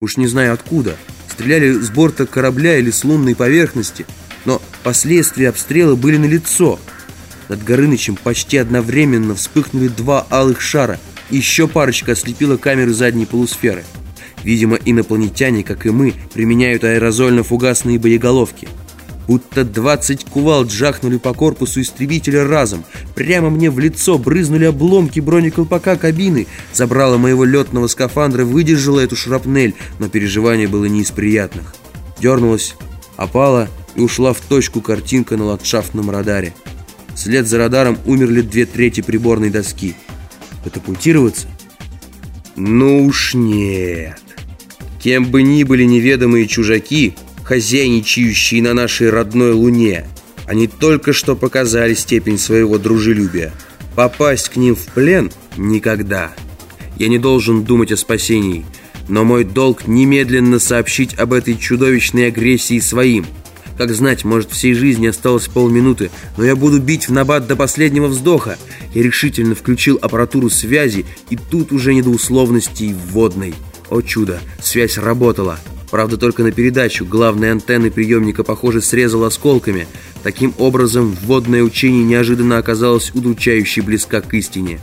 Уж не знаю откуда. Стреляли с борта корабля или с лунной поверхности. Но последствия обстрела были налицо. Над Горынычем почти одновременно вспыхнули два алых шара. Еще парочка ослепила камеры задней полусферы. Видимо, инопланетяне, как и мы, применяют аэрозольно-фугасные боеголовки. Будто 20 кувалд жахнули по корпусу истребителя разом. Прямо мне в лицо брызнули обломки бронеколпака кабины. Забрала моего летного скафандра, выдержала эту шрапнель, но переживание было не из приятных. Дернулась, опала и ушла в точку картинка на ландшафтном радаре. Вслед за радаром умерли две трети приборной доски. Катапультироваться? Ну уж нет. Кем бы ни были неведомые чужаки, хозяйничающие на нашей родной Луне, они только что показали степень своего дружелюбия. Попасть к ним в плен – никогда. Я не должен думать о спасении, но мой долг немедленно сообщить об этой чудовищной агрессии своим. Как знать, может, всей жизни осталось полминуты, но я буду бить в набат до последнего вздоха. Я решительно включил аппаратуру связи, и тут уже не до вводной. О чудо, связь работала. Правда, только на передачу главной антенны приемника, похоже, срезал осколками. Таким образом, вводное учение неожиданно оказалось удручающе близко к истине.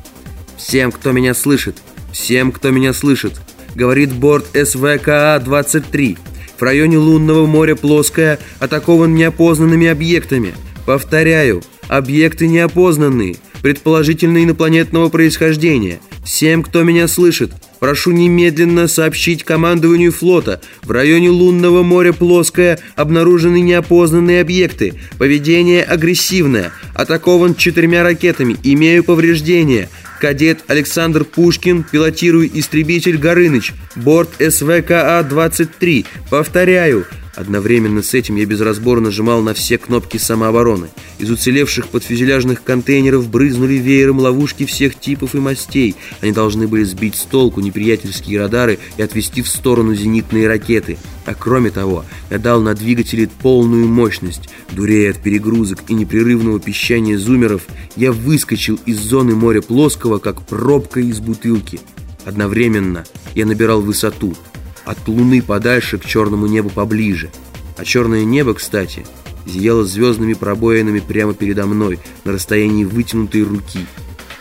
«Всем, кто меня слышит! Всем, кто меня слышит!» Говорит борт СВКА-23. В районе лунного моря Плоское атакован неопознанными объектами. Повторяю, объекты неопознанные, предположительно инопланетного происхождения. Всем, кто меня слышит, Прошу немедленно сообщить командованию флота. В районе лунного моря Плоское обнаружены неопознанные объекты. Поведение агрессивное. Атакован четырьмя ракетами. Имею повреждения. Кадет Александр Пушкин, пилотирую истребитель Горыныч. Борт СВКА-23. Повторяю. Одновременно с этим я без разбора нажимал на все кнопки самообороны. Из уцелевших подфюзеляжных контейнеров брызнули веером ловушки всех типов и мастей. Они должны были сбить с толку неприятельские радары и отвести в сторону зенитные ракеты. А кроме того, я дал на двигатели полную мощность. Дурея от перегрузок и непрерывного пищания зумеров, я выскочил из зоны моря плоского, как пробка из бутылки. Одновременно я набирал высоту – от луны подальше к черному небу поближе. А черное небо, кстати, зияло звездными пробоинами прямо передо мной, на расстоянии вытянутой руки.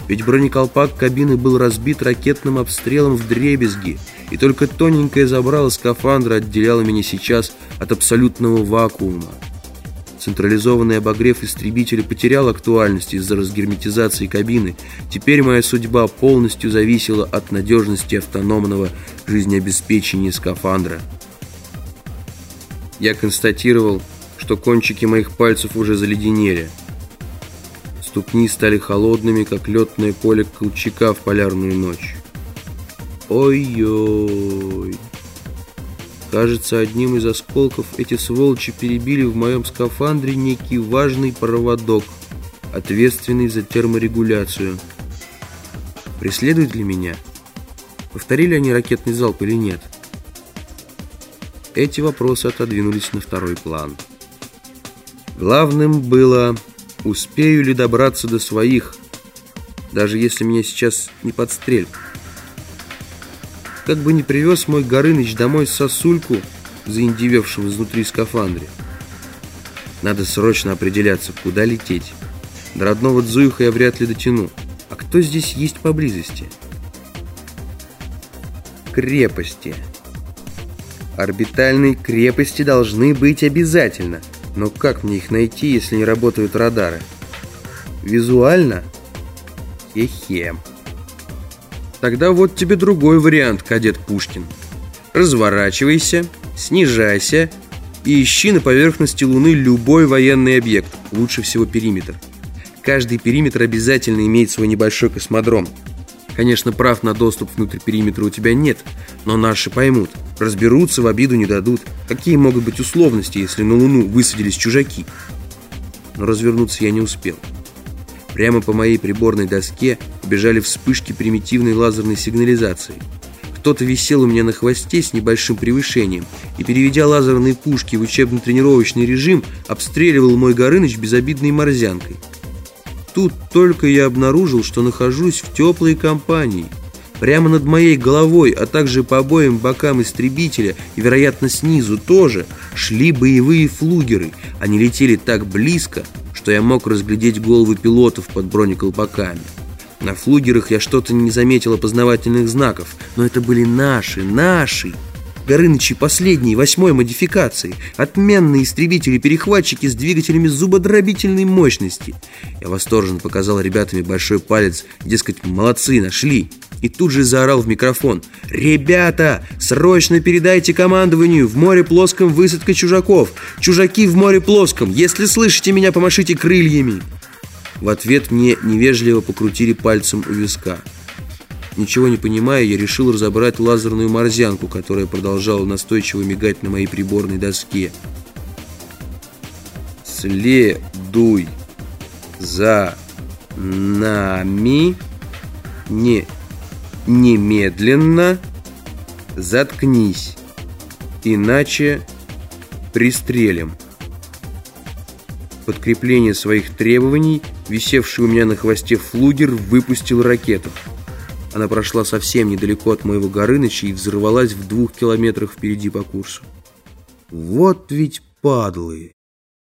Ведь бронеколпак кабины был разбит ракетным обстрелом в дребезги, и только тоненькое забрало скафандра отделяло меня сейчас от абсолютного вакуума. Централизованный обогрев истребителя потерял актуальность из-за разгерметизации кабины. Теперь моя судьба полностью зависела от надежности автономного жизнеобеспечения скафандра. Я констатировал, что кончики моих пальцев уже заледенели. Ступни стали холодными, как летное поле Колчака в полярную ночь. Ой-ой... Кажется, одним из осколков эти сволочи перебили в моем скафандре некий важный проводок, ответственный за терморегуляцию. Преследуют ли меня? Повторили они ракетный залп или нет? Эти вопросы отодвинулись на второй план. Главным было, успею ли добраться до своих, даже если меня сейчас не подстрелят. Как бы не привез мой Горыныч домой сосульку, заиндевевшего изнутри скафандре. Надо срочно определяться, куда лететь. До родного Дзуиха я вряд ли дотяну. А кто здесь есть поблизости? Крепости. Орбитальные крепости должны быть обязательно. Но как мне их найти, если не работают радары? Визуально? Хе-хе. Тогда вот тебе другой вариант, кадет Пушкин. Разворачивайся, снижайся и ищи на поверхности Луны любой военный объект, лучше всего периметр. Каждый периметр обязательно имеет свой небольшой космодром. Конечно, прав на доступ внутрь периметра у тебя нет, но наши поймут, разберутся, в обиду не дадут. Какие могут быть условности, если на Луну высадились чужаки? Но развернуться я не успел. Прямо по моей приборной доске бежали вспышки примитивной лазерной сигнализации. Кто-то висел у меня на хвосте с небольшим превышением и, переведя лазерные пушки в учебно-тренировочный режим, обстреливал мой Горыныч безобидной морзянкой. Тут только я обнаружил, что нахожусь в теплой компании. Прямо над моей головой, а также по обоим бокам истребителя и, вероятно, снизу тоже, шли боевые флугеры. Они летели так близко, что я мог разглядеть головы пилотов под бронеколпаками. На флугерах я что-то не заметил опознавательных знаков, но это были наши, наши. Горынычи последней, восьмой модификации. Отменные истребители-перехватчики с двигателями зубодробительной мощности. Я восторженно показал ребятами большой палец, дескать, молодцы, нашли. И тут же заорал в микрофон. «Ребята, срочно передайте командованию, в море плоском высадка чужаков. Чужаки в море плоском. Если слышите меня, помашите крыльями». В ответ мне невежливо покрутили пальцем у виска. Ничего не понимая, я решил разобрать лазерную морзянку, которая продолжала настойчиво мигать на моей приборной доске. «Следуй за нами, не немедленно заткнись, иначе пристрелим». Подкрепление своих требований, висевший у меня на хвосте флугер, выпустил ракету. Она прошла совсем недалеко от моего Горыныча и взорвалась в двух километрах впереди по курсу. Вот ведь падлы!